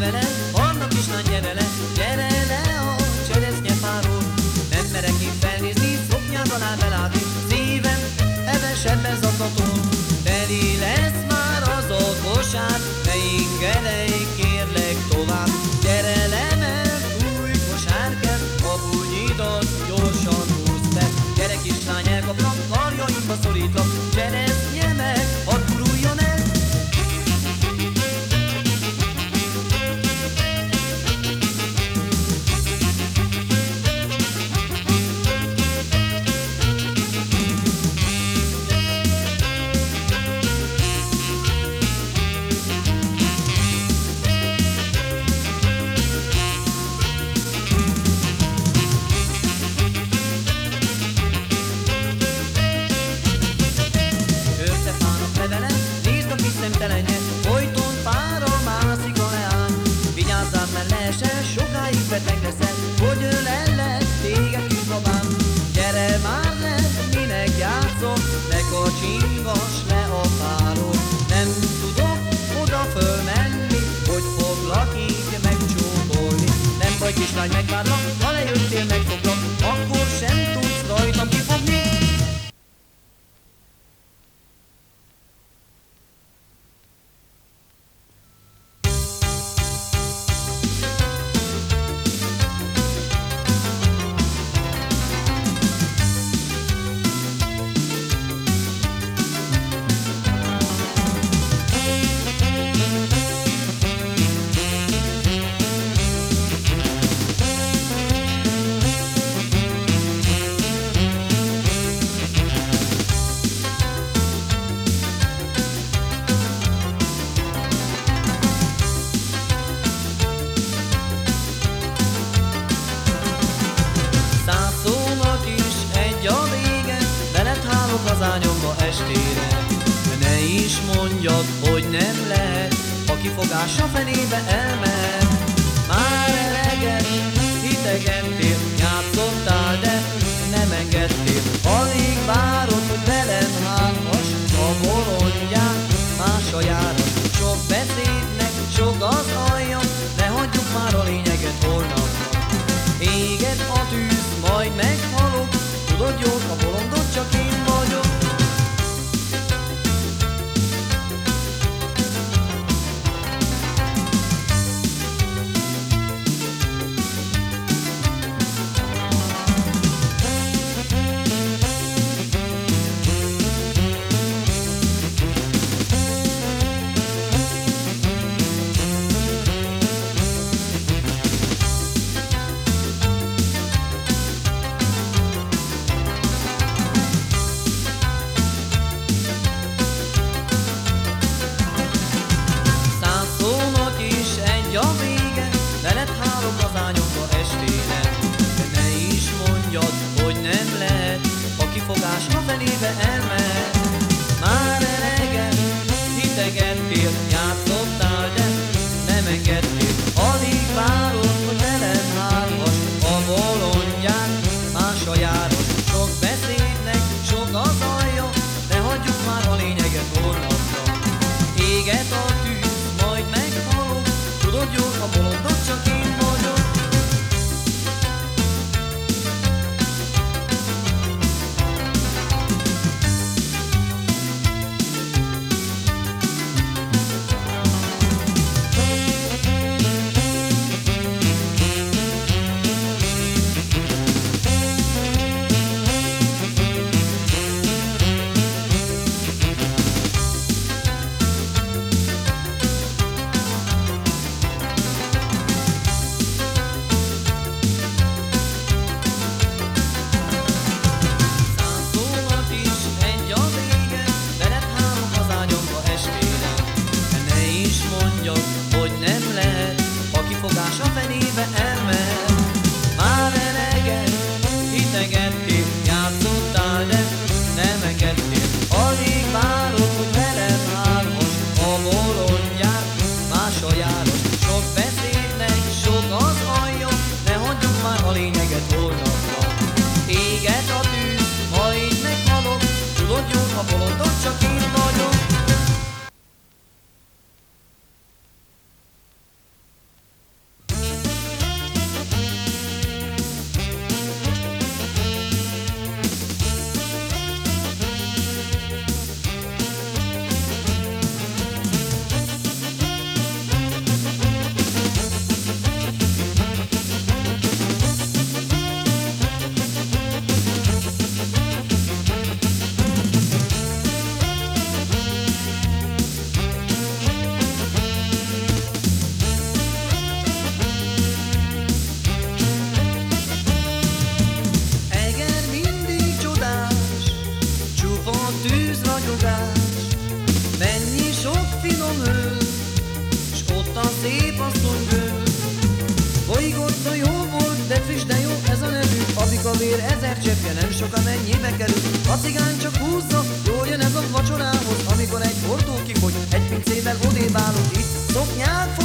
levele, annak is nagy levele, gyere le a cseresznye fáról. Nem merek én felnézni, szoknyád alá belátni, szívem hevesebb ez a katón. Teli lesz már az a kosár, ne ingelej, kérlek tovább. Gyere le, mert új kosárkert, a bunyidat gyorsan húzd be. Gyere kislány, elkaplak, karjaimba szorítlak, no quiero bálod itt, szoknyák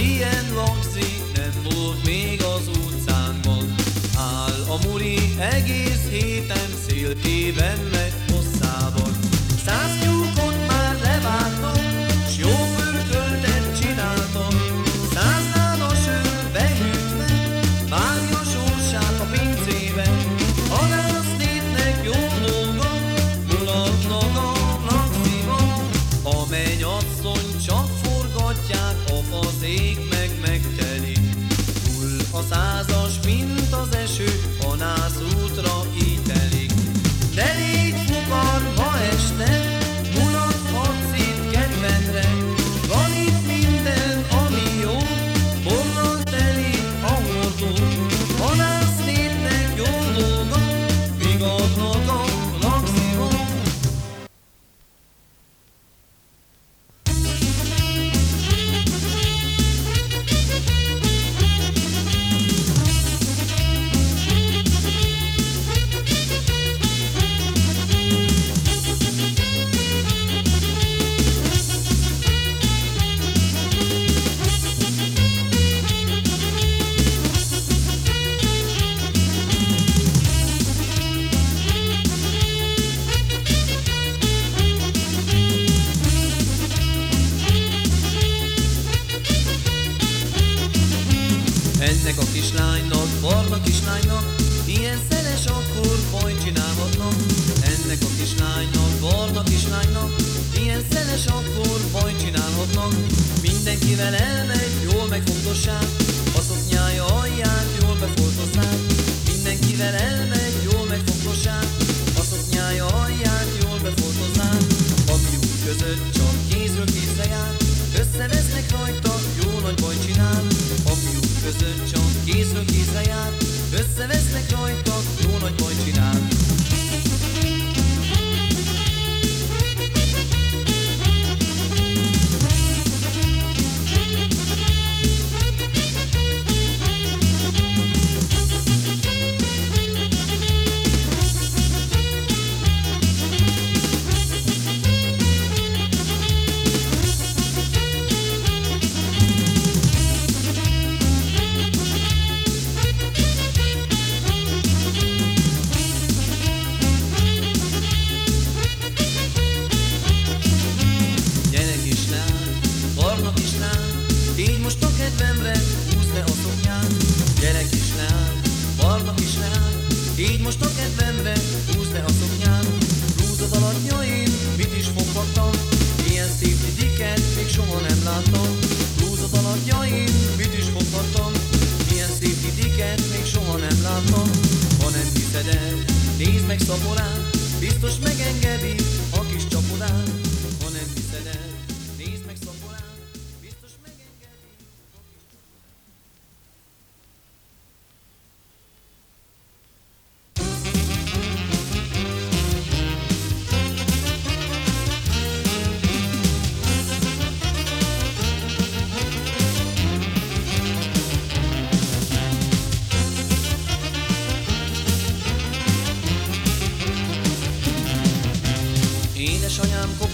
ilyen lagzik, nem volt még az utcánkban. Áll a muri egész héten széltében megy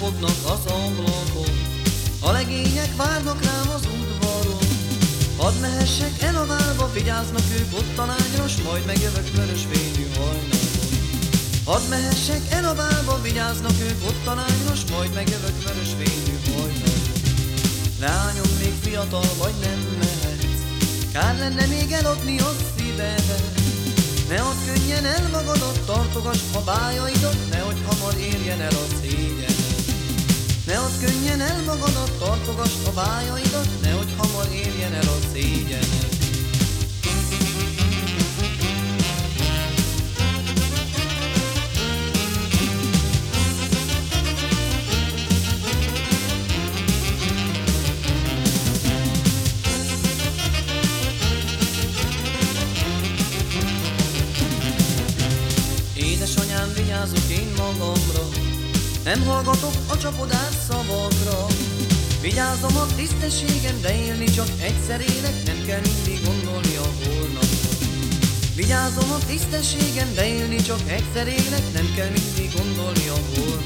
kopognak az ablakon, a legények várnak rám az udvaron. Hadd mehessek el a válba, vigyáznak ők ott a lágyra, s majd megjövök vörös fényű hajnalon. Hadd mehessek el a válba, vigyáznak ők ott a lágyra, s majd megjövök vörös fényű hajnalon. Lányom, még fiatal vagy, nem mehetsz, kár lenne még eladni a szívedet. Ne add könnyen el magadat, tartogass a bájaidat, nehogy hamar érjen el a szégyened. Ne add könnyen el magadat, tartogass a bájaidat, nehogy hamar érjen el a szégyened. Édesanyám, vigyázok én magamra, nem hallgatok a csapodás szavakra. Vigyázom a tisztességem, de élni csak egyszer élek, nem kell mindig gondolni a holnapra. Vigyázom a tisztességem, de élni csak egyszer élek, nem kell mindig gondolni a holnapra.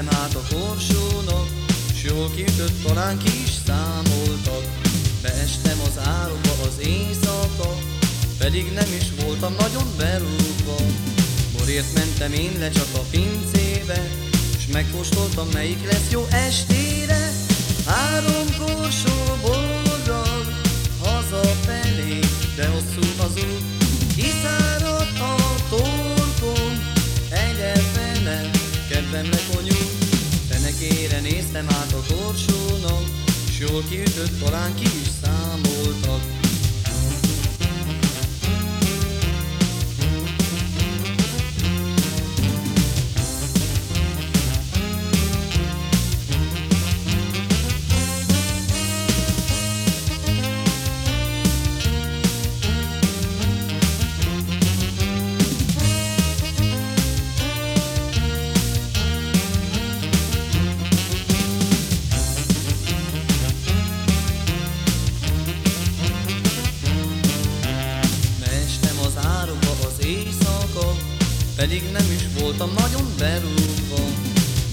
Néztem át a korsónak, s jól kiütött, talán ki is számoltak. Beestem az árokba az éjszaka, pedig nem is voltam nagyon berúgva. Borért mentem én le csak a pincébe, s megkóstoltam melyik lesz jó estére. Három korsó néztem át a korsónak, s jól kiütött, talán ki is számoltak. Voltam nagyon berúgva.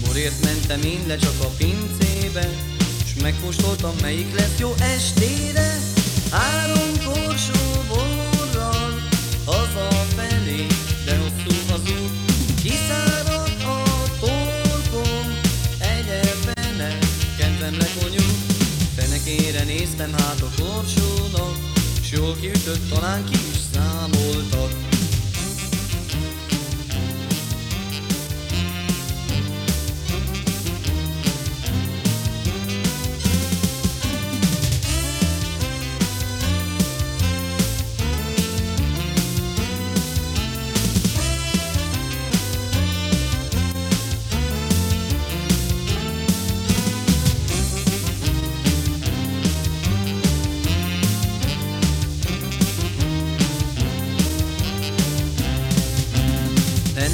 Borért mentem én le csak a pincébe, s megkóstoltam melyik lesz jó estére. Három korsó borral hazafelé, de hosszú az út, kiszáradt a torkom, egyebene, kedvem lekonyult. Fenekére néztem hát a korsónak, s jól kiütött, talán ki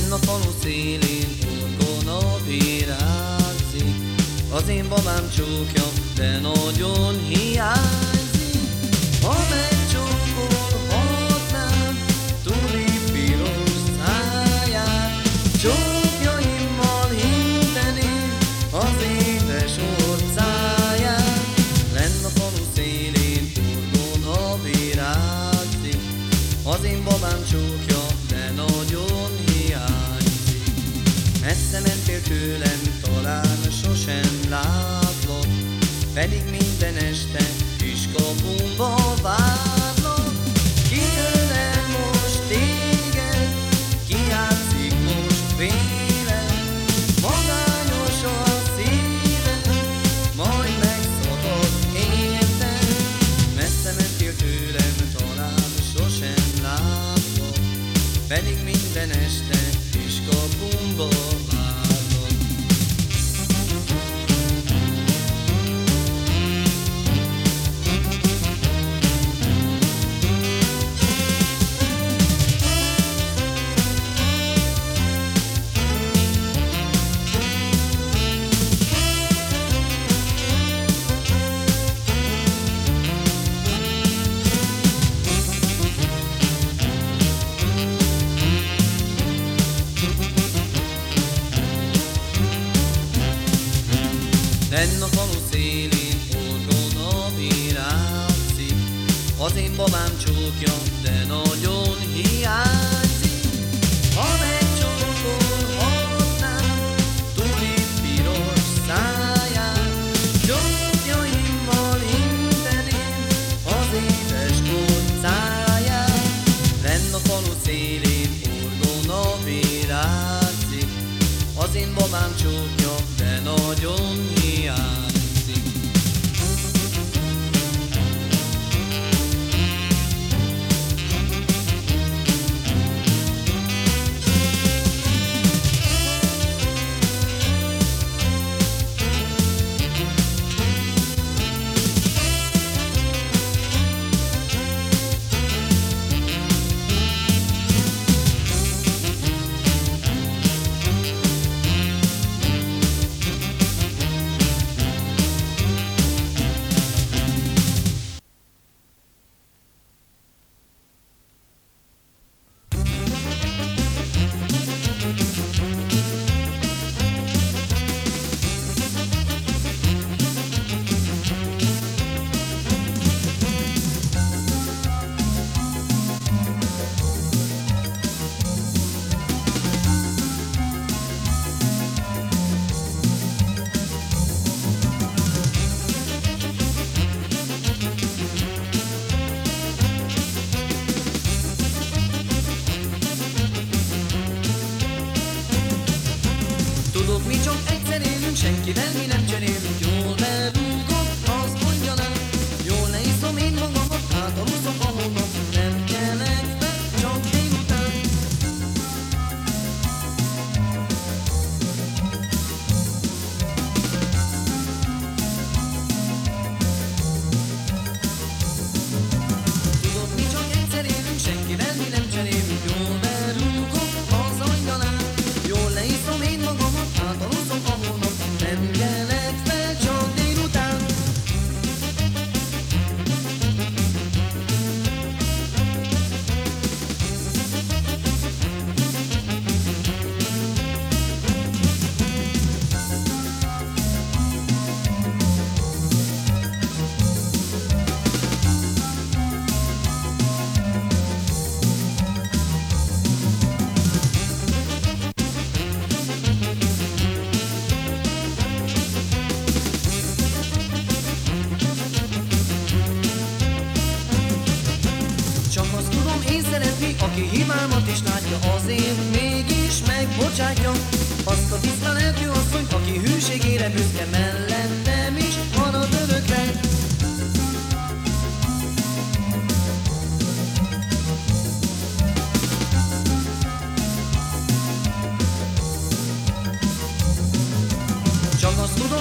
Fenn a falu szélén orgona virágzik, az én babám csókja, de nagyon hiányzik. Pedig minden este kiskapumba várlak. Az én babám csókja, de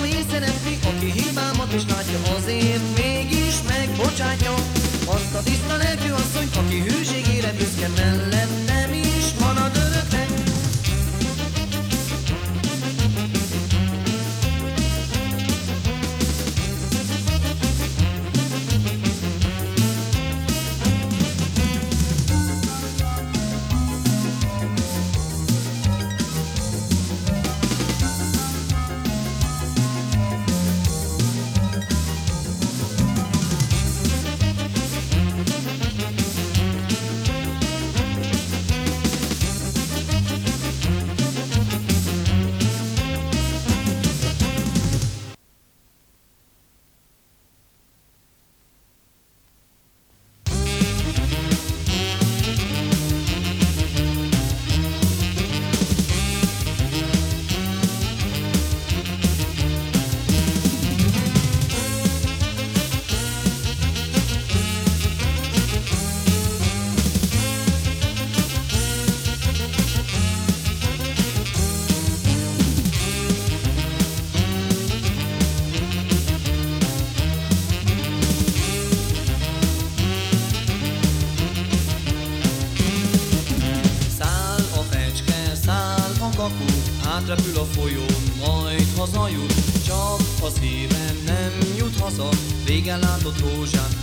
ami szeretni, aki hibámat is látja, azért mégis megbocsátja. Azt a tiszta lelkű asszony, aki hűségére büszke mellettem is marad örökre. Átrepül a folyón, majd hazajut Csak az éven nem jut haza. Régen látott rózsán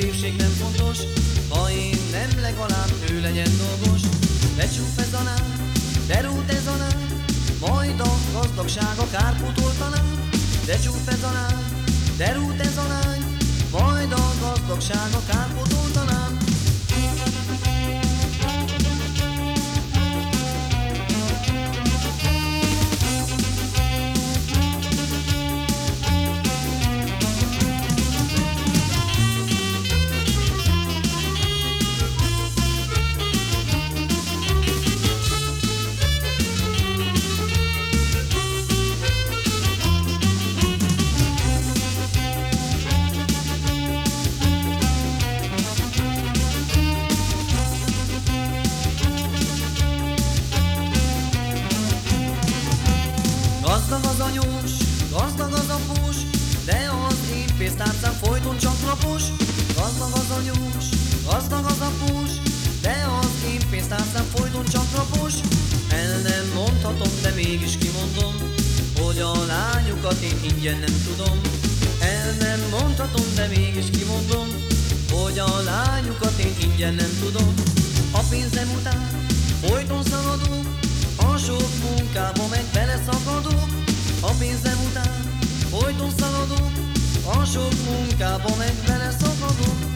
szépség nem fontos, ha én nem legalább ő legyen dolgos. Becsúf ez a derút ez a majd a gazdagsága kárpótoltaná, de csúf ez a lány, derút ez a majd a gazdagsága kárpótoltaná. Gazdag ingyen nem tudom. El nem mondhatom, de mégis kimondom, hogy a lányukat én ingyen nem tudom. A pénzem után folyton szaladok, a sok munkába meg beleszakadok, a pénzem után folyton szaladok, a sok munkába meg beleszakadok.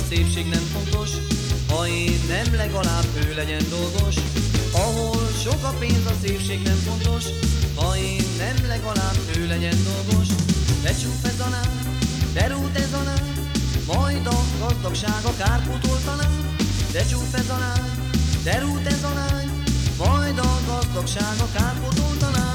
A a szépség nem fontos, ha én nem legalább ő legyen dolgos. Ahol sok a pénz, a szépség nem fontos, ha én nem legalább ő legyen dolgos. Becsúf ez a lány, derút ez a lány, majd a gazdagsága kárpótoltaná, de csúf ez a lány, derút ez a lány, majd a gazdagsága kárpótoltaná.